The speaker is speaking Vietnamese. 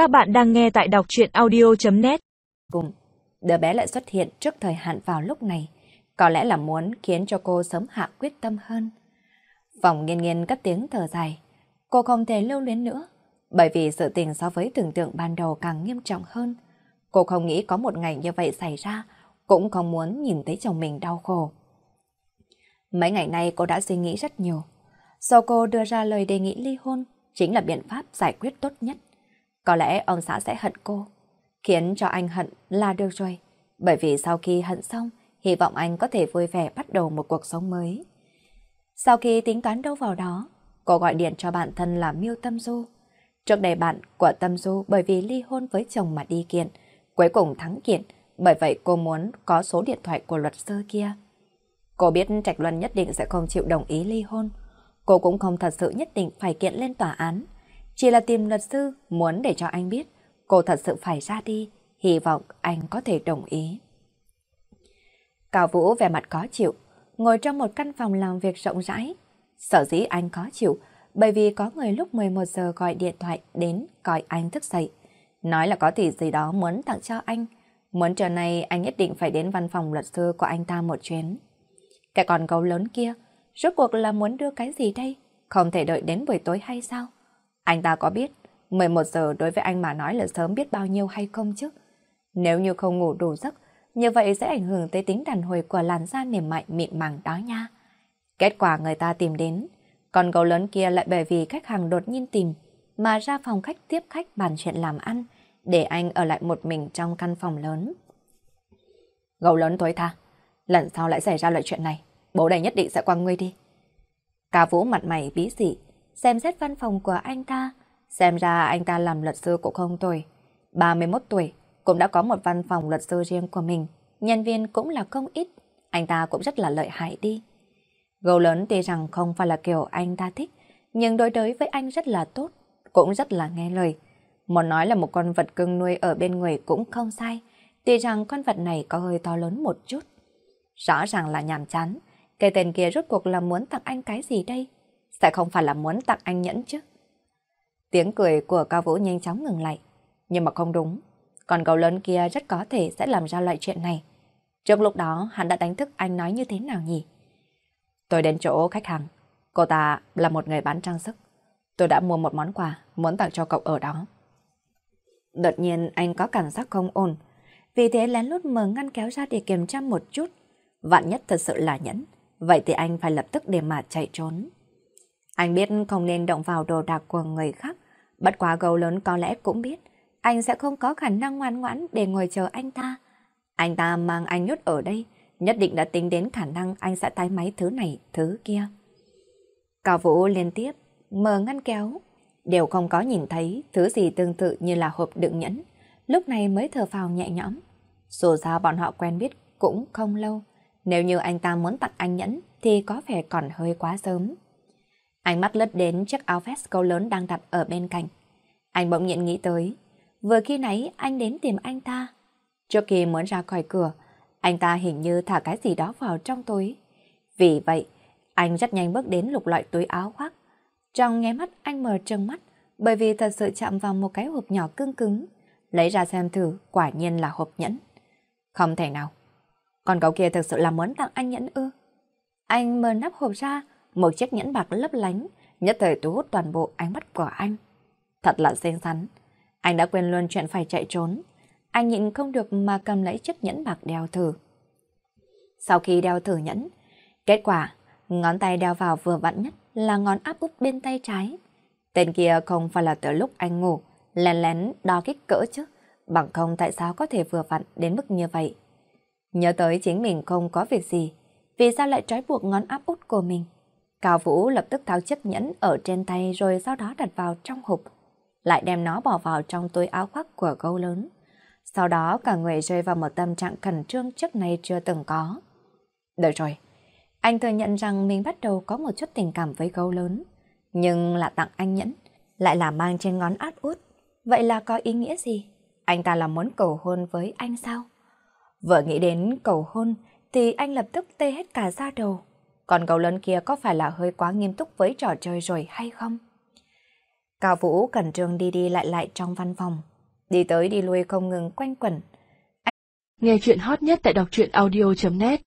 Các bạn đang nghe tại đọc chuyện audio.net Cùng, đứa bé lại xuất hiện trước thời hạn vào lúc này. Có lẽ là muốn khiến cho cô sớm hạ quyết tâm hơn. phòng nghiên nghiên cất tiếng thở dài. Cô không thể lưu luyến nữa. Bởi vì sự tình so với tưởng tượng ban đầu càng nghiêm trọng hơn. Cô không nghĩ có một ngày như vậy xảy ra. Cũng không muốn nhìn thấy chồng mình đau khổ. Mấy ngày nay cô đã suy nghĩ rất nhiều. Do cô đưa ra lời đề nghị ly hôn chính là biện pháp giải quyết tốt nhất. Có lẽ ông xã sẽ hận cô, khiến cho anh hận là được rồi. Bởi vì sau khi hận xong, hy vọng anh có thể vui vẻ bắt đầu một cuộc sống mới. Sau khi tính toán đâu vào đó, cô gọi điện cho bạn thân là Miêu Tâm Du. Trước đây bạn của Tâm Du bởi vì ly hôn với chồng mà đi kiện, cuối cùng thắng kiện, bởi vậy cô muốn có số điện thoại của luật sư kia. Cô biết Trạch Luân nhất định sẽ không chịu đồng ý ly hôn. Cô cũng không thật sự nhất định phải kiện lên tòa án. Chỉ là tìm luật sư muốn để cho anh biết cô thật sự phải ra đi, hy vọng anh có thể đồng ý. Cao Vũ vẻ mặt khó chịu, ngồi trong một căn phòng làm việc rộng rãi. Sở dĩ anh khó chịu bởi vì có người lúc 11 giờ gọi điện thoại đến gọi anh thức dậy. Nói là có tỷ gì đó muốn tặng cho anh. Muốn trưa nay anh nhất định phải đến văn phòng luật sư của anh ta một chuyến. Cái con gấu lớn kia, rốt cuộc là muốn đưa cái gì đây? Không thể đợi đến buổi tối hay sao? Anh ta có biết 11 giờ đối với anh mà nói là sớm biết bao nhiêu hay không chứ? Nếu như không ngủ đủ giấc, như vậy sẽ ảnh hưởng tới tính đàn hồi của làn da mềm mại mịn màng đó nha. Kết quả người ta tìm đến, con gấu lớn kia lại bởi vì khách hàng đột nhiên tìm mà ra phòng khách tiếp khách bàn chuyện làm ăn để anh ở lại một mình trong căn phòng lớn. Gấu lớn tối tha, lần sau lại xảy ra loại chuyện này, bố đây nhất định sẽ quăng ngươi đi. Cả vũ mặt mày bí dị, xem xét văn phòng của anh ta. Xem ra anh ta làm luật sư cũng không tuổi. 31 tuổi, cũng đã có một văn phòng luật sư riêng của mình. Nhân viên cũng là không ít. Anh ta cũng rất là lợi hại đi. Gấu lớn tuy rằng không phải là kiểu anh ta thích, nhưng đối đối với anh rất là tốt, cũng rất là nghe lời. Muốn nói là một con vật cưng nuôi ở bên người cũng không sai, tuy rằng con vật này có hơi to lớn một chút. Rõ ràng là nhàm chán, cái tên kia rốt cuộc là muốn tặng anh cái gì đây? Sẽ không phải là muốn tặng anh nhẫn chứ? Tiếng cười của Cao Vũ nhanh chóng ngừng lại. Nhưng mà không đúng. Còn gấu lớn kia rất có thể sẽ làm ra loại chuyện này. Trước lúc đó, hắn đã đánh thức anh nói như thế nào nhỉ? Tôi đến chỗ khách hàng. Cô ta là một người bán trang sức. Tôi đã mua một món quà muốn tặng cho cậu ở đó. Đột nhiên, anh có cảm giác không ổn. Vì thế lén lút mở ngăn kéo ra để kiểm tra một chút. Vạn nhất thật sự là nhẫn. Vậy thì anh phải lập tức để mà chạy trốn. Anh biết không nên động vào đồ đạc của người khác, bất quá gấu lớn có lẽ cũng biết, anh sẽ không có khả năng ngoan ngoãn để ngồi chờ anh ta. Anh ta mang anh nhốt ở đây, nhất định đã tính đến khả năng anh sẽ tái máy thứ này, thứ kia. Cao Vũ liên tiếp mở ngăn kéo, đều không có nhìn thấy thứ gì tương tự như là hộp đựng nhẫn, lúc này mới thở phào nhẹ nhõm. Dù sao bọn họ quen biết cũng không lâu, nếu như anh ta muốn tặng anh nhẫn thì có vẻ còn hơi quá sớm. Ánh mắt lướt đến chiếc áo vest câu lớn đang đặt ở bên cạnh. Anh bỗng nhiên nghĩ tới, vừa khi nãy anh đến tìm anh ta. Trước khi muốn ra khỏi cửa, anh ta hình như thả cái gì đó vào trong túi. Vì vậy, anh rất nhanh bước đến lục loại túi áo khoác. Trong nghe mắt anh mở trừng mắt, bởi vì thật sự chạm vào một cái hộp nhỏ cưng cứng. Lấy ra xem thử, quả nhiên là hộp nhẫn. Không thể nào. Con cậu kia thực sự là muốn tặng anh nhẫn ư. Anh mở nắp hộp ra, một chiếc nhẫn bạc lấp lánh, nhất thời thu hút toàn bộ ánh mắt của anh. Thật là xinh xắn. Anh đã quên luôn chuyện phải chạy trốn. Anh nhịn không được mà cầm lấy chiếc nhẫn bạc đeo thử. Sau khi đeo thử nhẫn, kết quả, ngón tay đeo vào vừa vặn nhất là ngón áp út bên tay trái. Tên kia không phải là từ lúc anh ngủ, lén lén đo kích cỡ chứ, bằng không tại sao có thể vừa vặn đến mức như vậy. Nhớ tới chính mình không có việc gì, vì sao lại trói buộc ngón áp út của mình. Cao Vũ lập tức tháo chiếc nhẫn ở trên tay rồi sau đó đặt vào trong hộp, lại đem nó bỏ vào trong túi áo khoác của gấu lớn. Sau đó cả người rơi vào một tâm trạng khẩn trương trước nay chưa từng có. Được rồi, anh thừa nhận rằng mình bắt đầu có một chút tình cảm với gấu lớn, nhưng là tặng anh nhẫn, lại là mang trên ngón át út. Vậy là có ý nghĩa gì? Anh ta là muốn cầu hôn với anh sao? Vừa nghĩ đến cầu hôn thì anh lập tức tê hết cả da đầu. Còn gấu lớn kia có phải là hơi quá nghiêm túc với trò chơi rồi hay không? Cao Vũ cẩn trương đi đi lại lại trong văn phòng. Đi tới đi lui không ngừng quanh quẩn. Nghe chuyện hot nhất tại đọc truyện audio.net